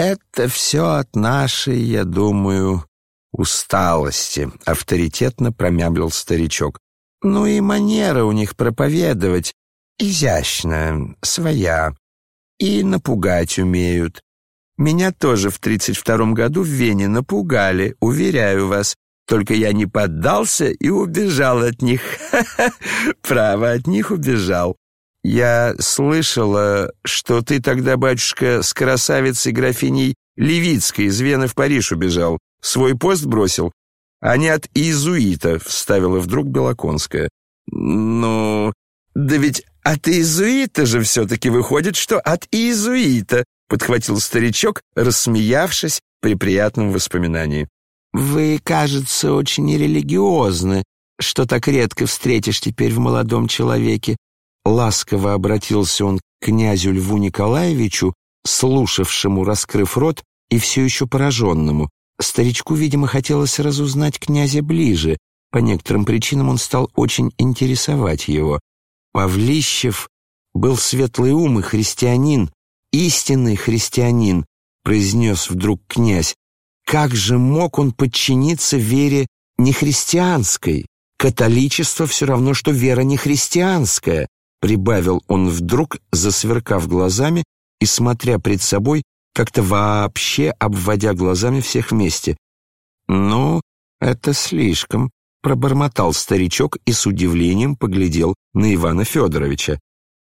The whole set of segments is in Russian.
Это все от нашей, я думаю, усталости, авторитетно промямлил старичок. Ну и манера у них проповедовать изящная, своя. И напугать умеют. Меня тоже в тридцать втором году в Вене напугали, уверяю вас. Только я не поддался и убежал от них. Право, от них убежал. Я слышала, что ты тогда, батюшка, с красавицей графиней Левицкой из Вены в Париж убежал. Свой пост бросил, а не от иезуита, вставила вдруг Белоконская. Ну, да ведь от иезуита же все-таки выходит, что от иезуита, подхватил старичок, рассмеявшись при приятном воспоминании. «Вы, кажется, очень нерелигиозны, что так редко встретишь теперь в молодом человеке». Ласково обратился он к князю Льву Николаевичу, слушавшему, раскрыв рот, и все еще пораженному. Старичку, видимо, хотелось разузнать князя ближе. По некоторым причинам он стал очень интересовать его. Павлищев был светлый ум и христианин, истинный христианин, произнес вдруг князь. Как же мог он подчиниться вере нехристианской? Католичество все равно, что вера нехристианская, прибавил он вдруг, засверкав глазами и смотря пред собой, как-то вообще обводя глазами всех вместе. «Ну, это слишком», — пробормотал старичок и с удивлением поглядел на Ивана Федоровича.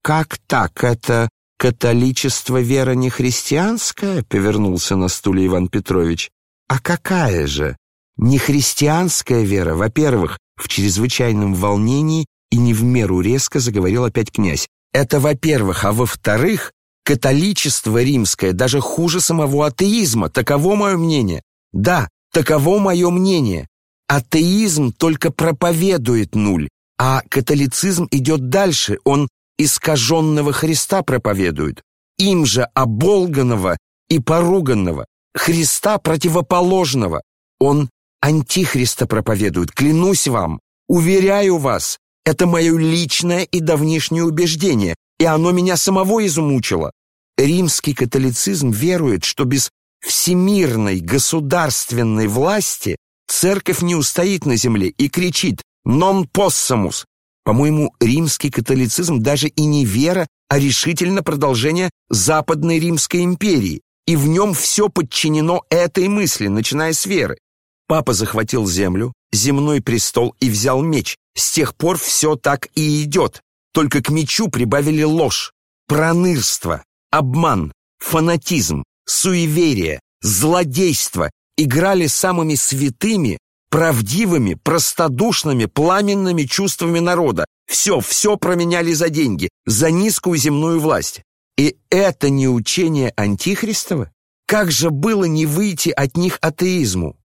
«Как так? Это католичество вера не христианская?» — повернулся на стуле Иван Петрович. А какая же? Нехристианская вера, во-первых, в чрезвычайном волнении и не в меру резко заговорил опять князь. Это во-первых, а во-вторых, католичество римское даже хуже самого атеизма, таково мое мнение. Да, таково мое мнение. Атеизм только проповедует нуль, а католицизм идет дальше, он искаженного Христа проповедует, им же оболганного и поруганного. Христа противоположного. Он антихриста проповедует, клянусь вам, уверяю вас, это мое личное и давнишнее убеждение, и оно меня самого измучило. Римский католицизм верует, что без всемирной государственной власти церковь не устоит на земле и кричит «non possumus». По-моему, римский католицизм даже и не вера, а решительно продолжение Западной Римской империи, и в нем все подчинено этой мысли, начиная с веры. Папа захватил землю, земной престол и взял меч. С тех пор все так и идет. Только к мечу прибавили ложь, пронырство, обман, фанатизм, суеверие, злодейство. Играли самыми святыми, правдивыми, простодушными, пламенными чувствами народа. Все, все променяли за деньги, за низкую земную власть. И это не учение Антихристова? Как же было не выйти от них атеизму?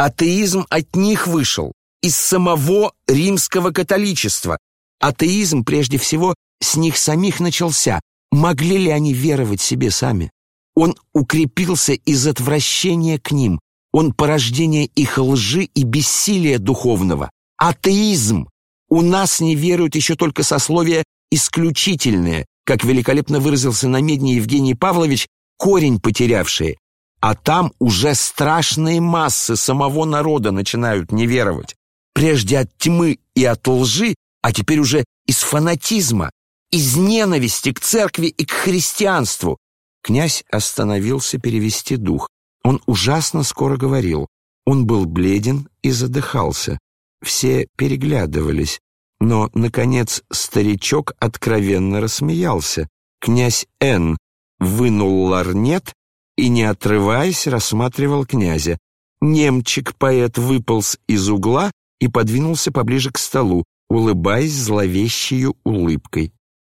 Атеизм от них вышел, из самого римского католичества. Атеизм, прежде всего, с них самих начался. Могли ли они веровать себе сами? Он укрепился из отвращения к ним. Он порождение их лжи и бессилия духовного. Атеизм! У нас не веруют еще только сословия исключительные, как великолепно выразился на медне Евгений Павлович, корень потерявшие, а там уже страшные массы самого народа начинают не веровать. Прежде от тьмы и от лжи, а теперь уже из фанатизма, из ненависти к церкви и к христианству. Князь остановился перевести дух. Он ужасно скоро говорил. Он был бледен и задыхался. Все переглядывались. Но, наконец, старичок откровенно рассмеялся. Князь Н. вынул ларнет и, не отрываясь, рассматривал князя. Немчик-поэт выполз из угла и подвинулся поближе к столу, улыбаясь зловещей улыбкой.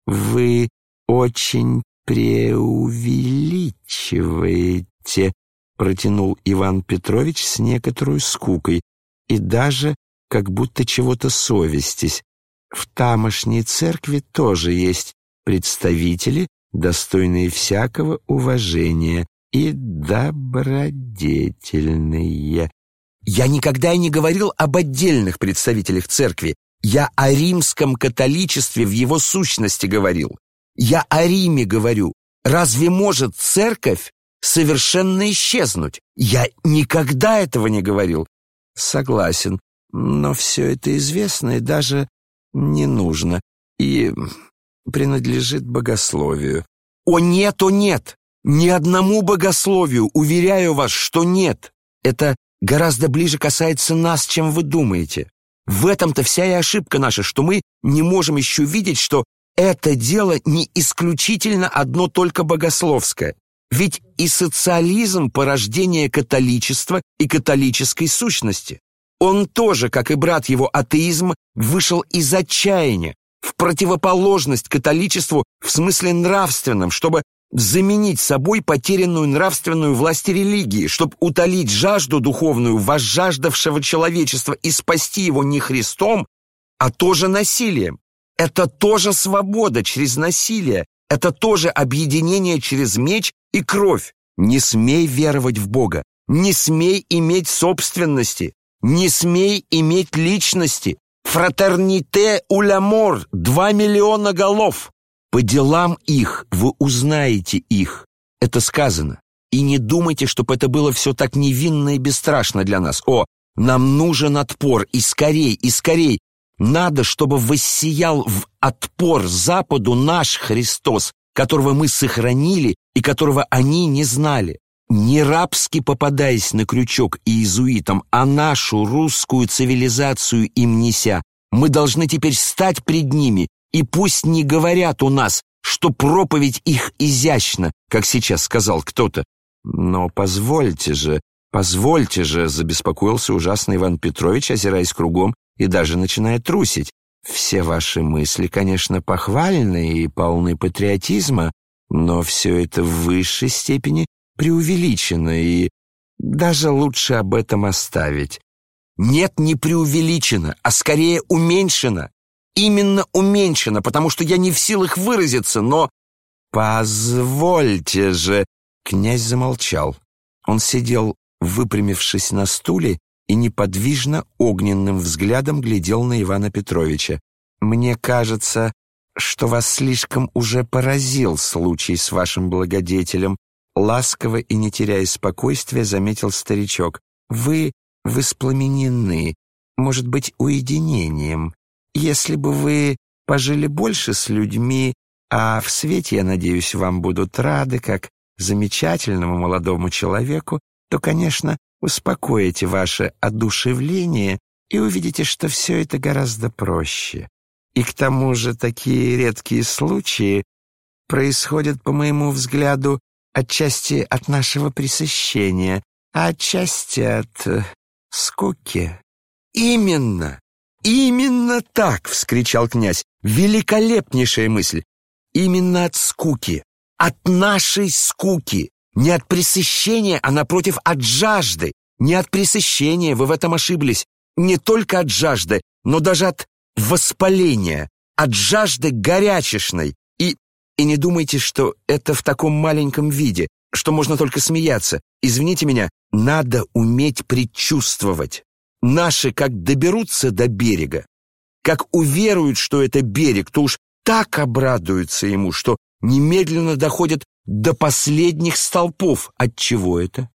«Вы очень преувеличиваете», протянул Иван Петрович с некоторой скукой и даже как будто чего-то совестись. В тамошней церкви тоже есть представители, достойные всякого уважения и добродетельные. Я никогда и не говорил об отдельных представителях церкви. Я о римском католичестве в его сущности говорил. Я о Риме говорю. Разве может церковь совершенно исчезнуть. Я никогда этого не говорил. Согласен, но все это известно и даже не нужно. И принадлежит богословию. О нет, о нет! Ни одному богословию, уверяю вас, что нет. Это гораздо ближе касается нас, чем вы думаете. В этом-то вся и ошибка наша, что мы не можем еще видеть, что это дело не исключительно одно только богословское. Ведь и социализм – порождение католичества и католической сущности. Он тоже, как и брат его атеизм, вышел из отчаяния, в противоположность католичеству в смысле нравственном, чтобы заменить собой потерянную нравственную власть религии, чтобы утолить жажду духовную возжаждавшего человечества и спасти его не Христом, а тоже насилием. Это тоже свобода через насилие, это тоже объединение через меч и кровь. Не смей веровать в Бога, не смей иметь собственности, не смей иметь личности. Фратерните улямор, два миллиона голов. По делам их вы узнаете их. Это сказано. И не думайте, чтобы это было все так невинно и бесстрашно для нас. О, нам нужен отпор, и скорей, и скорей. Надо, чтобы воссиял в отпор Западу наш Христос, которого мы сохранили и которого они не знали. Не рабски попадаясь на крючок иезуитам, а нашу русскую цивилизацию им неся, мы должны теперь стать пред ними и пусть не говорят у нас, что проповедь их изящна, как сейчас сказал кто-то. Но позвольте же, позвольте же, забеспокоился ужасный Иван Петрович, озираясь кругом и даже начиная трусить. Все ваши мысли, конечно, похвальны и полны патриотизма, но все это в высшей степени преувеличено, и даже лучше об этом оставить. Нет, не преувеличено, а скорее уменьшено именно уменьшена, потому что я не в силах выразиться, но... Позвольте же... Князь замолчал. Он сидел, выпрямившись на стуле, и неподвижно огненным взглядом глядел на Ивана Петровича. «Мне кажется, что вас слишком уже поразил случай с вашим благодетелем», ласково и не теряя спокойствия, заметил старичок. «Вы воспламенены, может быть, уединением. Если бы вы пожили больше с людьми, а в свете, я надеюсь, вам будут рады, как замечательному молодому человеку, то, конечно, успокоите ваше одушевление и увидите, что все это гораздо проще. И к тому же такие редкие случаи происходят, по моему взгляду, отчасти от нашего пресыщения, а отчасти от э, скуки. Именно. «Именно так!» — вскричал князь. «Великолепнейшая мысль! Именно от скуки, от нашей скуки, не от пресыщения, а, напротив, от жажды. Не от пресыщения, вы в этом ошиблись. Не только от жажды, но даже от воспаления, от жажды горячешной. И, и не думайте, что это в таком маленьком виде, что можно только смеяться. Извините меня, надо уметь предчувствовать. Наши как доберутся до берега, как уверуют, что это берег, то уж так обрадуются ему, что немедленно доходят до последних столпов. От чего это?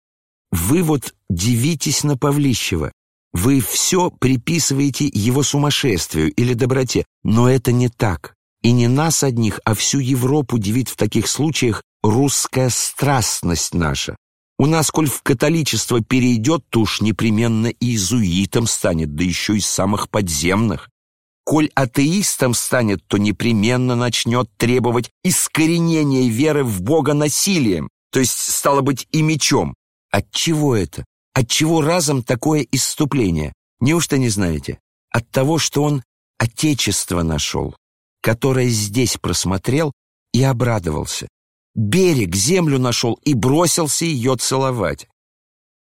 Вы вот дивитесь на Павлищева. Вы все приписываете его сумасшествию или доброте, но это не так. И не нас одних, а всю Европу дивит в таких случаях русская страстность наша. У нас, коль в католичество перейдет, то уж непременно иезуитом станет, да еще из самых подземных. Коль атеистом станет, то непременно начнет требовать искоренения веры в Бога насилием, то есть, стало быть, и мечом. Отчего это? Отчего разом такое исступление? Неужто не знаете? От того, что он отечество нашел, которое здесь просмотрел и обрадовался берег, землю нашел и бросился ее целовать.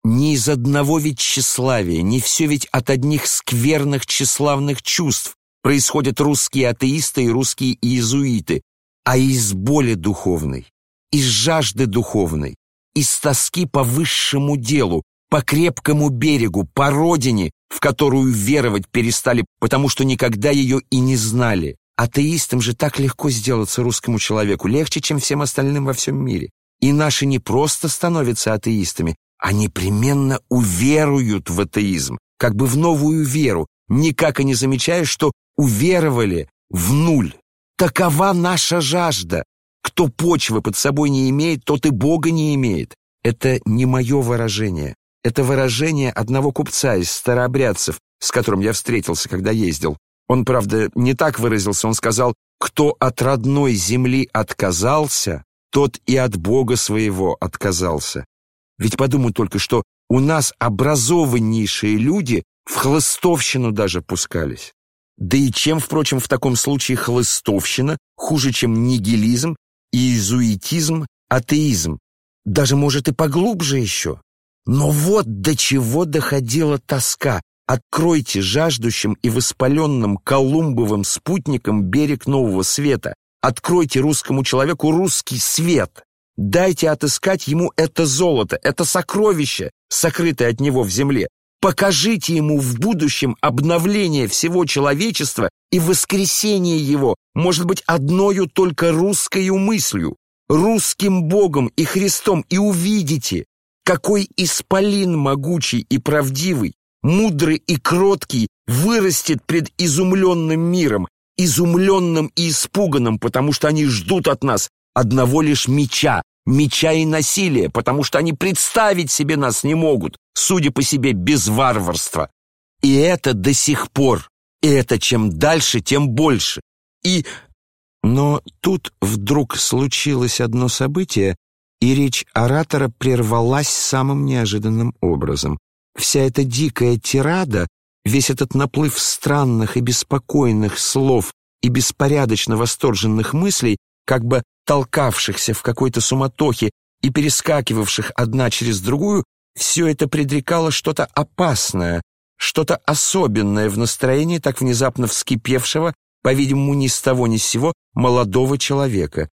Не из одного ведь тщеславия, не все ведь от одних скверных тщеславных чувств происходят русские атеисты и русские иезуиты, а из боли духовной, из жажды духовной, из тоски по высшему делу, по крепкому берегу, по родине, в которую веровать перестали, потому что никогда ее и не знали. Атеистам же так легко сделаться русскому человеку, легче, чем всем остальным во всем мире. И наши не просто становятся атеистами, а непременно уверуют в атеизм, как бы в новую веру, никак и не замечая, что уверовали в нуль. Такова наша жажда. Кто почвы под собой не имеет, тот и Бога не имеет. Это не мое выражение. Это выражение одного купца из старообрядцев, с которым я встретился, когда ездил. Он, правда, не так выразился, он сказал, «Кто от родной земли отказался, тот и от Бога своего отказался». Ведь подумай только, что у нас образованнейшие люди в хлыстовщину даже пускались. Да и чем, впрочем, в таком случае хлыстовщина хуже, чем нигилизм, иезуитизм, атеизм? Даже, может, и поглубже еще. Но вот до чего доходила тоска. Откройте жаждущим и воспаленным Колумбовым спутником берег нового света. Откройте русскому человеку русский свет. Дайте отыскать ему это золото, это сокровище, сокрытое от него в земле. Покажите ему в будущем обновление всего человечества и воскресение его, может быть, одною только русской мыслью, русским Богом и Христом, и увидите, какой исполин могучий и правдивый, мудрый и кроткий вырастет пред изумленным миром, изумленным и испуганным, потому что они ждут от нас одного лишь меча, меча и насилия, потому что они представить себе нас не могут, судя по себе, без варварства. И это до сих пор, и это чем дальше, тем больше. И... Но тут вдруг случилось одно событие, и речь оратора прервалась самым неожиданным образом. Вся эта дикая тирада, весь этот наплыв странных и беспокойных слов и беспорядочно восторженных мыслей как бы толкавшихся в какой-то суматохе и перескакивавших одна через другую, все это предрекало что-то опасное, что-то особенное в настроении так внезапно вскипевшего, по-видимому, ни с того ни с сего, молодого человека.